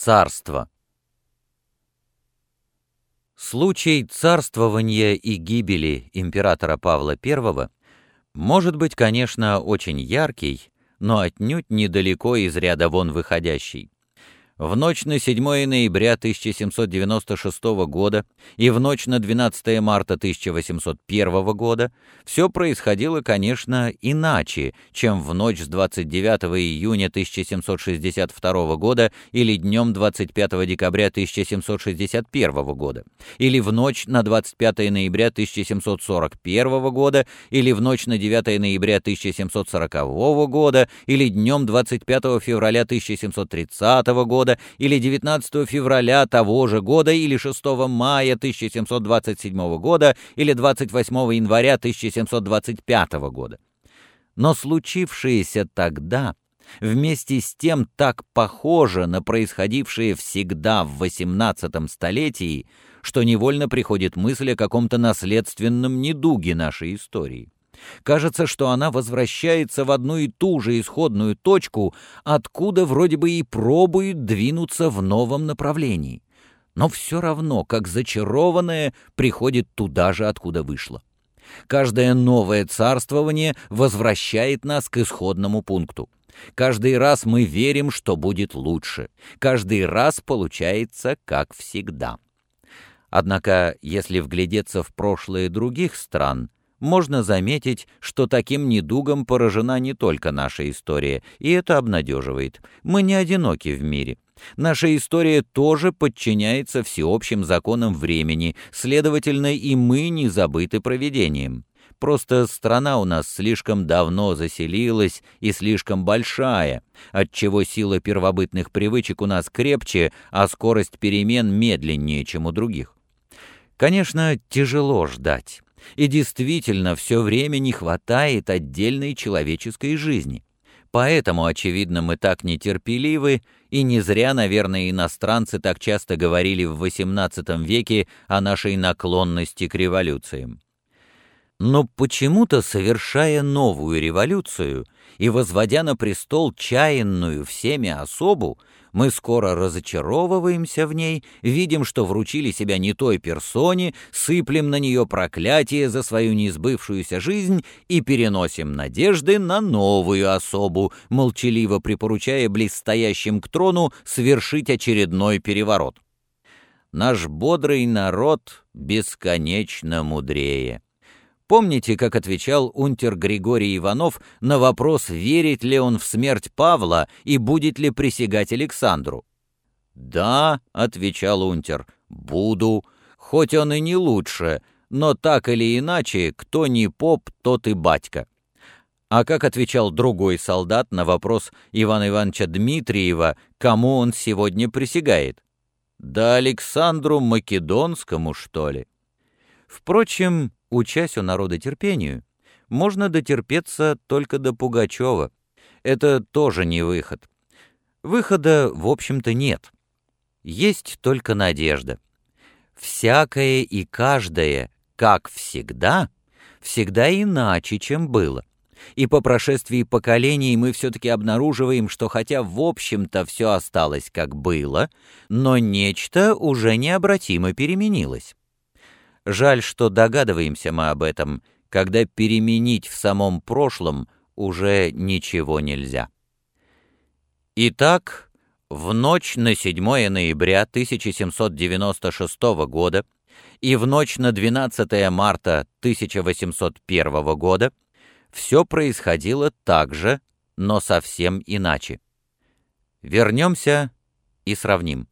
Царство. Случай царствования и гибели императора Павла I может быть, конечно, очень яркий, но отнюдь недалеко из ряда вон выходящий. В ночь на 7 ноября 1796 года и в ночь на 12 марта 1801 года все происходило, конечно, иначе, чем в ночь с 29 июня 1762 года или днем 25 декабря 1761 года, или в ночь на 25 ноября 1741 года, или в ночь на 9 ноября 1740 года, или днем 25 февраля 1730 года, года или 19 февраля того же года или 6 мая 1727 года или 28 января 1725 года. Но случившееся тогда вместе с тем так похоже на происходившее всегда в XVIII столетии, что невольно приходит мысль о каком-то наследственном недуге нашей истории. Кажется, что она возвращается в одну и ту же исходную точку, откуда вроде бы и пробует двинуться в новом направлении. Но все равно, как зачарованное, приходит туда же, откуда вышло. Каждое новое царствование возвращает нас к исходному пункту. Каждый раз мы верим, что будет лучше. Каждый раз получается как всегда. Однако, если вглядеться в прошлое других стран, можно заметить, что таким недугом поражена не только наша история, и это обнадеживает. Мы не одиноки в мире. Наша история тоже подчиняется всеобщим законам времени, следовательно, и мы не забыты проведением. Просто страна у нас слишком давно заселилась и слишком большая, отчего сила первобытных привычек у нас крепче, а скорость перемен медленнее, чем у других. Конечно, тяжело ждать. И действительно, все время не хватает отдельной человеческой жизни. Поэтому, очевидно, мы так нетерпеливы, и не зря, наверное, иностранцы так часто говорили в XVIII веке о нашей наклонности к революциям. Но почему-то, совершая новую революцию и возводя на престол чаянную всеми особу, мы скоро разочаровываемся в ней, видим, что вручили себя не той персоне, сыплем на нее проклятие за свою неизбывшуюся жизнь и переносим надежды на новую особу, молчаливо припоручая близстоящим к трону совершить очередной переворот. Наш бодрый народ бесконечно мудрее. Помните, как отвечал унтер Григорий Иванов на вопрос, верит ли он в смерть Павла и будет ли присягать Александру? «Да», — отвечал унтер, — «буду, хоть он и не лучше, но так или иначе, кто не поп, тот и батька». А как отвечал другой солдат на вопрос Ивана Ивановича Дмитриева, кому он сегодня присягает? «Да Александру Македонскому, что ли?» Впрочем, учась у народа терпению, можно дотерпеться только до Пугачева. Это тоже не выход. Выхода, в общем-то, нет. Есть только надежда. Всякое и каждое, как всегда, всегда иначе, чем было. И по прошествии поколений мы все-таки обнаруживаем, что хотя в общем-то все осталось как было, но нечто уже необратимо переменилось. Жаль, что догадываемся мы об этом, когда переменить в самом прошлом уже ничего нельзя. Итак, в ночь на 7 ноября 1796 года и в ночь на 12 марта 1801 года все происходило так же, но совсем иначе. Вернемся и сравним.